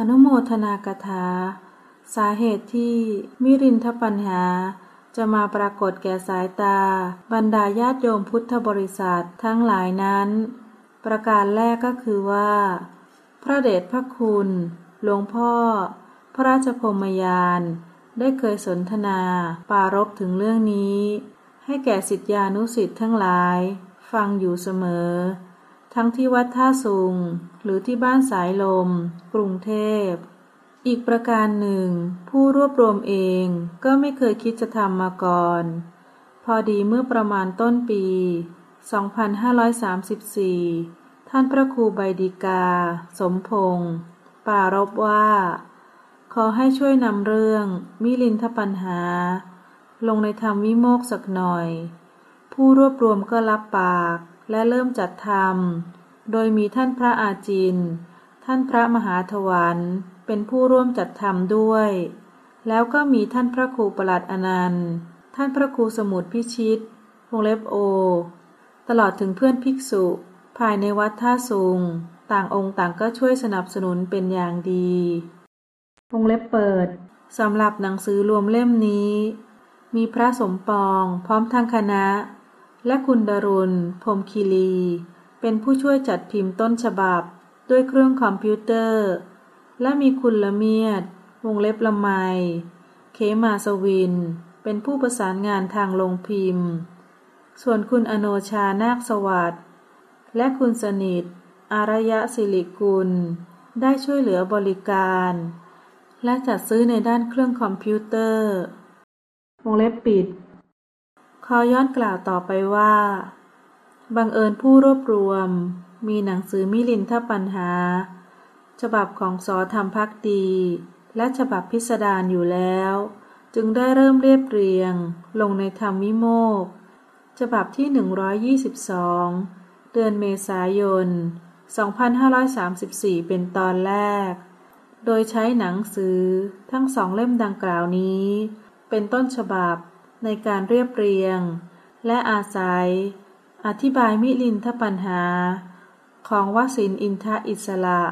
อนุโมทนากถา สาเหตุที่มิรินทปัญหา จะมาปรากฏแก่สายตา บรรดาญาติโยมพุทธบริษัททั้งหลายนั้น ประการแรกก็คือว่า พระเดชพระคุณ หลวงพ่อ พระราชพมยาน ได้เคยสนทนาปารบถึงเรื่องนี้ ให้แก่สิทธิานุสิทธ์ทั้งหลาย ฟังอยู่เสมอ ทั้งที่วัดท่าสุง หรือที่บ้านสายลม กรุงเทพ อีกประการหนึ่ง ผู้รวบรวมเองก็ไม่เคยคิดจะทำมาก่อน พอดีเมื่อประมาณต้นปี 2534 ท่านพระครูใบดีกา สมพงศ์ปารบว่า ขอให้ช่วยนำเรื่อง มิลินทปัญหา ลงในธรรมวิโมกสักหน่อย ผู้รวบรวมก็รับปาก และเริ่มจัดทำโดยมีท่านพระอาจิน ท่านพระมหาถวันเป็นผู้ร่วมจัดทำด้วย แล้วก็มีท่านพระครูประหลัดอนันต์ ท่านพระครูสมุทรพิชิต วงเล็บโอ ตลอดถึงเพื่อนภิกษุ ภายในวัดท่าสุงต่างองค์ต่างก็ช่วยสนับสนุนเป็นอย่างดี วงเล็บเปิดสำหรับหนังสือรวมเล่มนี้ มีพระสมปองพร้อมทางคณะ และคุณดรุณพรมคีรี เป็นผู้ช่วยจัดพิมพ์ต้นฉบับ ด้วยเครื่องคอมพิวเตอร์ และมีคุณละเมียด วงเล็บละไม เคมาสวิน เป็นผู้ประสานงานทางลงพิมพ์ ส่วนคุณอโนชานาคสวัสด์และคุณสนิท อารยะสิริกุล ได้ช่วยเหลือบริการ และจัดซื้อในด้านเครื่องคอมพิวเตอร์ วงเล็บปิด ขอย้อนกล่าวต่อไปว่า บังเอิญผู้รวบรวม มีหนังสือมิลินทปัญหา ฉบับของสอธรรมพักดี และฉบับพิสดารอยู่แล้ว จึงได้เริ่มเรียบเรียง ลงในธรรมวิโมก ฉบับที่ 122 เดือนเมษายน 2534 เป็นตอนแรก โดยใช้หนังสือทั้งสองเล่มดังกล่าวนี้ เป็นต้นฉบับ ในการเรียบเรียง และอาศัย อธิบายมิลินทปัญหา ของวสินอินทอิสระ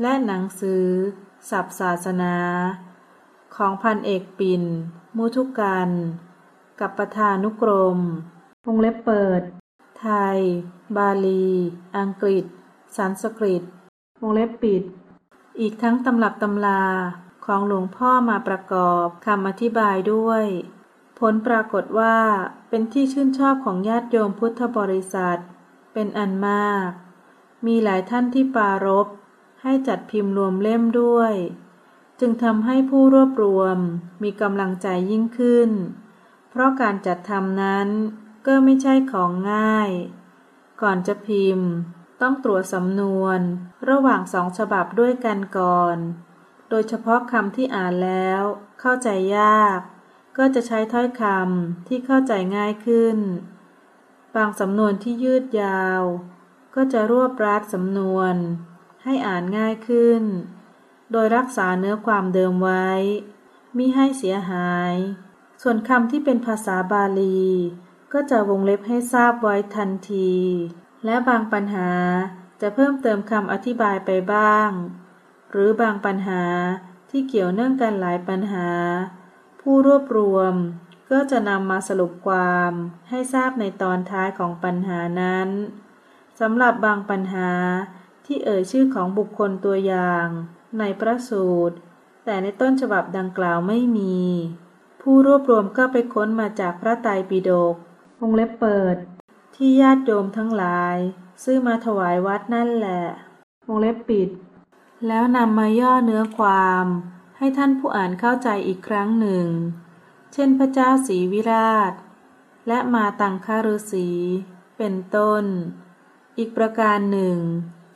และหนังสือ สับศาสนา ของพันเอกปินมุทุกัน กับประธานุกรมวงเล็บเปิด ไทย บาลี อังกฤษ สันสกฤตวงเล็บปิด อีกทั้งตำรับตำลาของหลวงพ่อมาประกอบคำอธิบายด้วย ผลปรากฏว่าเป็นที่ชื่นชอบของญาติโยมพุทธบริษัท เป็นอันมาก มีหลายท่านที่ปารบให้จัดพิมพ์รวมเล่มด้วย จึงทำให้ผู้รวบรวมมีกำลังใจยิ่งขึ้น เพราะการจัดทำนั้นก็ไม่ใช่ของง่าย ก่อนจะพิมพ์ต้องตรวจสำนวนระหว่างสองฉบับด้วยกันก่อน โดยเฉพาะคำที่อ่านแล้วเข้าใจยาก ก็จะใช้ถ้อยคำที่เข้าใจง่ายขึ้น บางสำนวนที่ยืดยาว ก็จะรวบรัดสำนวน ให้อ่านง่ายขึ้น โดยรักษาเนื้อความเดิมไว้ มิให้เสียหาย ส่วนคำที่เป็นภาษาบาลี ก็จะวงเล็บให้ทราบไว้ทันที และบางปัญหาจะเพิ่มเติมคำอธิบายไปบ้าง หรือบางปัญหาที่เกี่ยวเนื่องกันหลายปัญหา ผู้รวบรวมก็จะนำมาสรุปความให้ทราบในตอนท้ายของปัญหานั้นสำหรับบางปัญหาที่เอ่ยชื่อของบุคคลตัวอย่างในพระสูตร แต่ในต้นฉบับดังกล่าวไม่มี ผู้รวบรวมก็ไปค้นมาจากพระไตรปิฎกวงเล็บเปิด ที่ญาติโยมทั้งหลาย ซื้อมาถวายวัดนั่นแหละวงเล็บปิด แล้วนำมาย่อเนื้อความ ให้ท่านผู้อ่านเข้าใจอีกครั้งหนึ่ง เช่นพระเจ้าศรีวิราช และมาตังคาฤษีเป็นต้น อีกประการหนึ่ง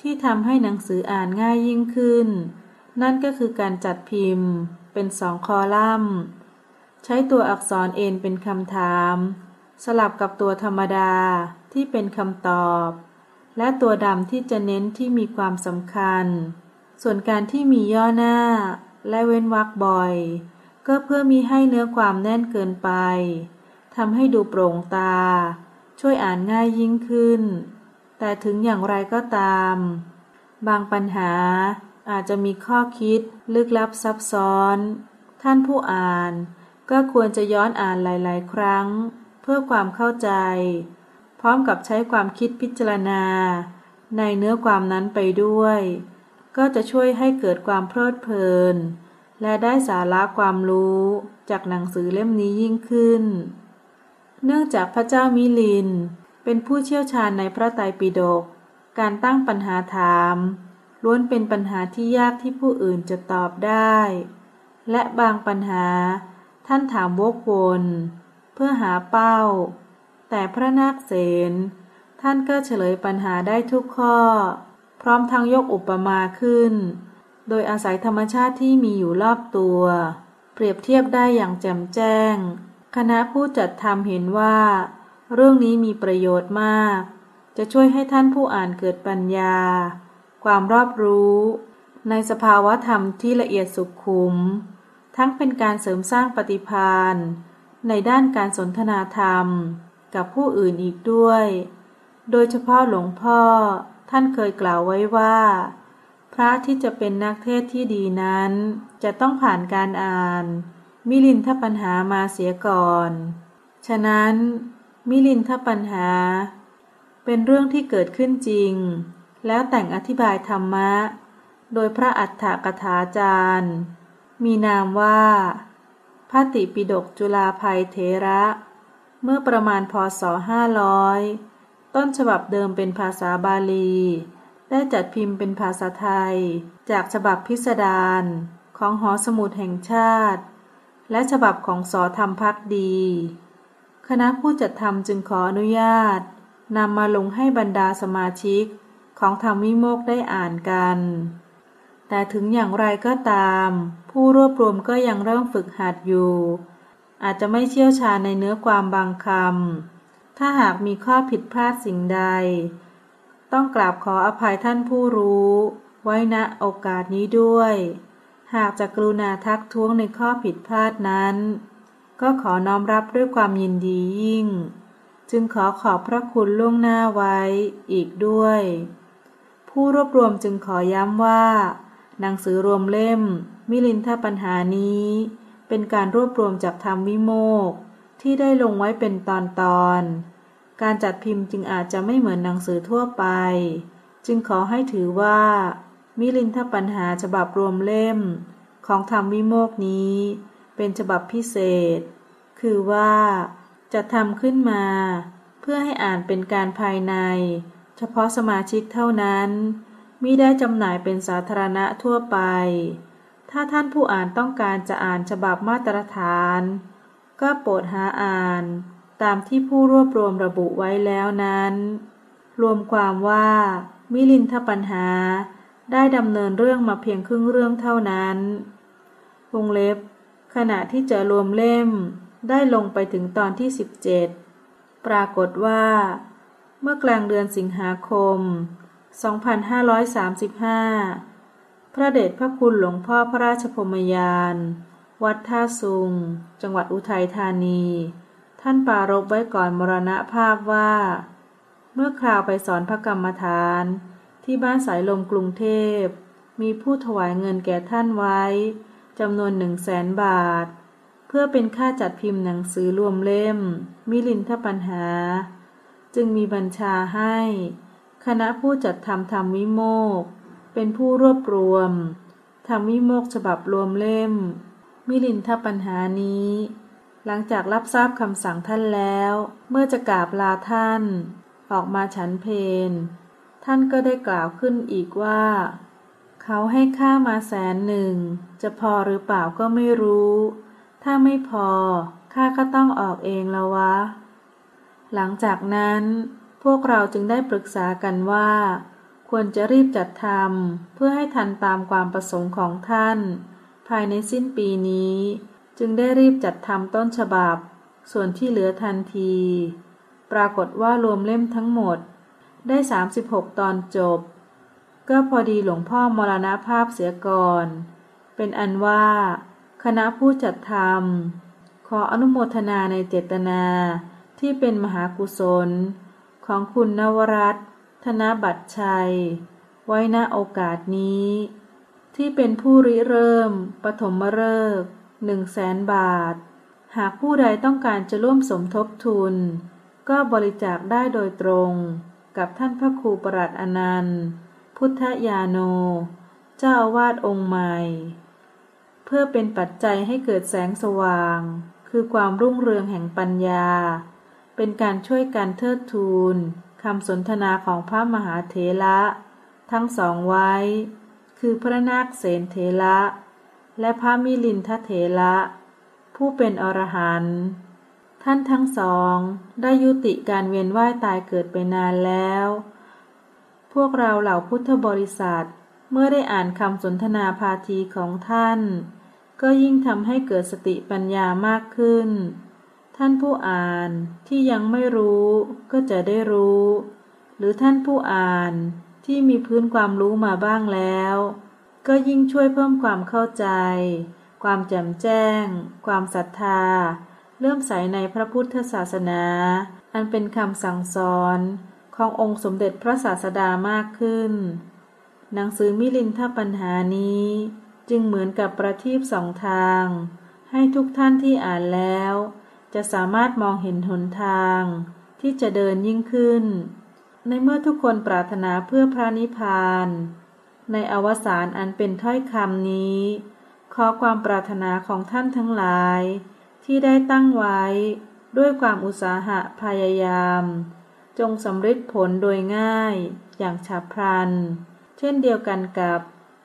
ที่ทำให้หนังสืออ่านง่ายยิ่งขึ้น นั่นก็คือการจัดพิมพ์เป็นสองคอลัมน์ ใช้ตัวอักษรเอ็นเป็นคำถาม สลับกับตัวธรรมดาที่เป็นคำตอบและตัวดำที่จะเน้นที่มีความสำคัญ ส่วนการที่มีย่อหน้า และเว้นวรรคบ่อย ก็เพื่อมีให้เนื้อความแน่นเกินไปทำให้ดูโปร่งตา ช่วยอ่านง่ายยิ่งขึ้น แต่ถึงอย่างไรก็ตาม บางปัญหาอาจจะมีข้อคิดลึกลับซับซ้อน ท่านผู้อ่านก็ควรจะย้อนอ่านหลาย ๆ ครั้ง เพื่อความเข้าใจ พร้อมกับใช้ความคิดพิจารณา ในเนื้อความนั้นไปด้วย ก็จะช่วยให้เกิดความเพลิดเพลิน และได้สาระความรู้จากหนังสือเล่มนี้ยิ่งขึ้น เนื่องจากพระเจ้ามิลิน เป็นผู้เชี่ยวชาญในพระไตรปิฎก การตั้งปัญหาถาม ล้วนเป็นปัญหาที่ยากที่ผู้อื่นจะตอบได้ และบางปัญหาท่านถามวกวนเพื่อหาเป้า แต่พระนาคเสนท่านก็เฉลยปัญหาได้ทุกข้อ พร้อมทั้งยกอุปมาขึ้น โดยอาศัยธรรมชาติที่มีอยู่รอบตัว เปรียบเทียบได้อย่างแจ่มแจ้ง คณะผู้จัดทำเห็นว่า เรื่องนี้มีประโยชน์มาก จะช่วยให้ท่านผู้อ่านเกิดปัญญา ความรอบรู้ ในสภาวะธรรมที่ละเอียดสุขุม ทั้งเป็นการเสริมสร้างปฏิพานในด้านการสนทนาธรรมกับผู้อื่นอีกด้วย โดยเฉพาะหลวงพ่อ ท่านเคยกล่าวไว้ว่า พระที่จะเป็นนักเทศที่ดีนั้น จะต้องผ่านการอ่าน มิลินทปัญหามาเสียก่อน ฉะนั้น มิลินทปัญหา เป็นเรื่องที่เกิดขึ้นจริง แล้วแต่งอธิบายธรรมะ โดยพระอัฏฐกถาจารย์ มีนามว่าพระติปิฎกจุลาภัยเทระ เมื่อประมาณพศ500 ต้นฉบับเดิมเป็นภาษาบาลี ได้จัดพิมพ์เป็นภาษาไทย จากฉบับพิสดารของหอสมุดแห่งชาติ และฉบับของสอธรรมพักดี คณะผู้จัดทำจึงขออนุญาตนำมาลงให้บรรดาสมาชิกของธรรมวิโมกได้อ่านกัน แต่ถึงอย่างไรก็ตาม ผู้รวบรวมก็ยังเริ่มฝึกหัดอยู่ อาจจะไม่เชี่ยวชาญในเนื้อความบางคำ ถ้าหากมีข้อผิดพลาดสิ่งใด ต้องกราบขออภัยท่านผู้รู้ ไว้ณโอกาสนี้ด้วย หากจะกรุณาทักท้วงในข้อผิดพลาดนั้น ก็ขอน้อมรับด้วยความยินดียิ่ง จึงขอขอบพระคุณล่วงหน้าไว้อีกด้วย ผู้รวบรวมจึงขอย้ำว่า หนังสือรวมเล่ม มิลินทปัญหานี้ เป็นการรวบรวมจากธรรมวิโมก ที่ได้ลงไว้เป็นตอนตอน การจัดพิมพ์จึงอาจจะไม่เหมือนหนังสือทั่วไป จึงขอให้ถือว่า มิลินทปัญหาฉบับรวมเล่ม ของธรรมวิโมกนี้ เป็นฉบับพิเศษ คือว่าจะทำขึ้นมา เพื่อให้อ่านเป็นการภายใน เฉพาะสมาชิกเท่านั้นมิได้จำหน่ายเป็นสาธารณะทั่วไป ถ้าท่านผู้อ่านต้องการจะอ่านฉบับมาตรฐาน ก็โปรดหาอ่าน ตามที่ผู้รวบรวมระบุไว้แล้วนั้น รวมความว่า มิลินทปัญหา ได้ดำเนินเรื่องมาเพียงครึ่งเรื่องเท่านั้นวงเล็บ ขณะที่จะรวมเล่ม ได้ลงไปถึงตอนที่ 17 ปรากฏว่า เมื่อกลางเดือนสิงหาคม 2535 พระเดชพระคุณหลวงพ่อพระราชพมยาน วัดท่าซุง จังหวัดอุทัยธานี ท่านปารบไว้ก่อนมรณภาพว่า เมื่อคราวไปสอนพระกรรมฐาน ที่บ้านสายลมกรุงเทพ มีผู้ถวายเงินแก่ท่านไว้จำนวนหนึ่งแสนบาท เพื่อเป็นค่าจัดพิมพ์หนังสือรวมเล่ม มิลินทปัญหา จึงมีบัญชาให้ คณะผู้จัดทำธรรมวิโมก เป็นผู้รวบรวมธรรมวิโมกฉบับรวมเล่ม มิลินทปัญหานี้ หลังจากรับทราบคำสั่งท่านแล้ว เมื่อจะกราบลาท่าน ออกมาฉันเพนท่านก็ได้กล่าวขึ้นอีกว่า เขาให้ค่ามาแสนหนึ่ง จะพอหรือเปล่าก็ไม่รู้ ถ้าไม่พอข้าก็ต้องออกเองแล้ววะ หลังจากนั้นพวกเราจึงได้ปรึกษากันว่า ควรจะรีบจัดทำเพื่อให้ทันตามความประสงค์ของท่าน ภายในสิ้นปีนี้ จึงได้รีบจัดทำต้นฉบับ ส่วนที่เหลือทันที ปรากฏว่ารวมเล่มทั้งหมด ได้ 36 ตอนจบ ก็พอดีหลวงพ่อมรณภาพเสียก่อน เป็นอันว่า คณะผู้จัดทำขออนุโมทนาในเจตนาที่เป็นมหากุศล ของคุณนวรัตนธนบัตรชัย ไว้ณโอกาสนี้ ที่เป็นผู้ริเริ่ม ปฐมฤกษ์หนึ่งแสนบาท หากผู้ใดต้องการจะร่วมสมทบทุน ก็บริจาคได้โดยตรงกับท่านพระครูประหลัดอนันต์ พุทธยาโน เจ้าอาวาสองค์ใหม่ เพื่อเป็นปัจจัยให้เกิดแสงสว่าง คือความรุ่งเรืองแห่งปัญญา เป็นการช่วยกันเทิดทูนคำสนทนาของพระมหาเถระทั้งสองไว้ คือพระนาคเสนเถระ และพระมิลินทเถระ ผู้เป็นอรหันต์ท่านทั้งสองได้ยุติการเวียนว่ายตายเกิดไปนานแล้ว พวกเราเหล่าพุทธบริษัท เมื่อได้อ่านคำสนทนาพาทีของท่าน ก็ยิ่งทำให้เกิดสติปัญญามากขึ้น ท่านผู้อ่านที่ยังไม่รู้ก็จะได้รู้ หรือท่านผู้อ่าน ที่มีพื้นความรู้มาบ้างแล้ว ก็ยิ่งช่วยเพิ่มความเข้าใจ ความแจ่มแจ้ง ความศรัทธาเลื่มใสในพระพุทธศาสนา อันเป็นคำสั่งสอนขององค์สมเด็จพระศาสดามากขึ้น หนังสือมิลินทปัญหานี้ จึงเหมือนกับประทีปสองทาง ให้ทุกท่านที่อ่านแล้ว จะสามารถมองเห็นหนทาง ที่จะเดินยิ่งขึ้น ในเมื่อทุกคนปรารถนาเพื่อพระนิพพาน ในอวสานอันเป็นถ้อยคำนี้ ขอความปรารถนาของท่านทั้งหลาย ที่ได้ตั้งไว้ด้วยความอุตสาหะพยายาม จงสำเร็จผลโดยง่ายอย่างฉับพลัน เช่นเดียวกันกับ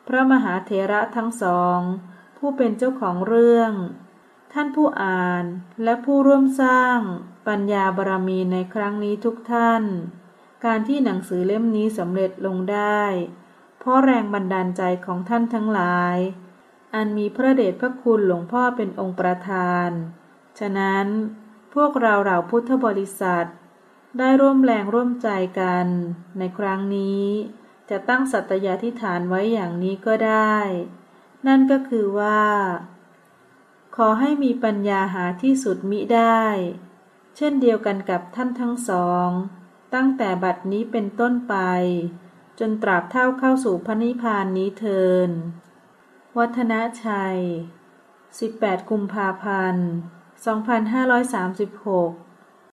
พระมหาเถระทั้งสอง ผู้เป็นเจ้าของเรื่อง ท่านผู้อ่านและผู้ร่วมสร้างปัญญาบารมีในครั้งนี้ทุกท่าน การที่หนังสือเล่มนี้สำเร็จลงได้ เพราะแรงบันดาลใจของท่านทั้งหลาย อันมีพระเดชพระคุณหลวงพ่อเป็นองค์ประธาน ฉะนั้นพวกเราเหล่าพุทธบริษัท ได้ร่วมแรงร่วมใจกัน ในครั้งนี้ จะตั้งสัตยาธิฐานไว้อย่างนี้ก็ได้ นั่นก็คือว่า ขอให้มีปัญญาหาที่สุดมิได้ เช่นเดียวกันกับท่านทั้งสอง ตั้งแต่บัดนี้เป็นต้นไป จนตราบเท่าเข้าสู่พระนิพพานนี้เทิน วัฒนชัย 18 กุมภาพันธ์ 2536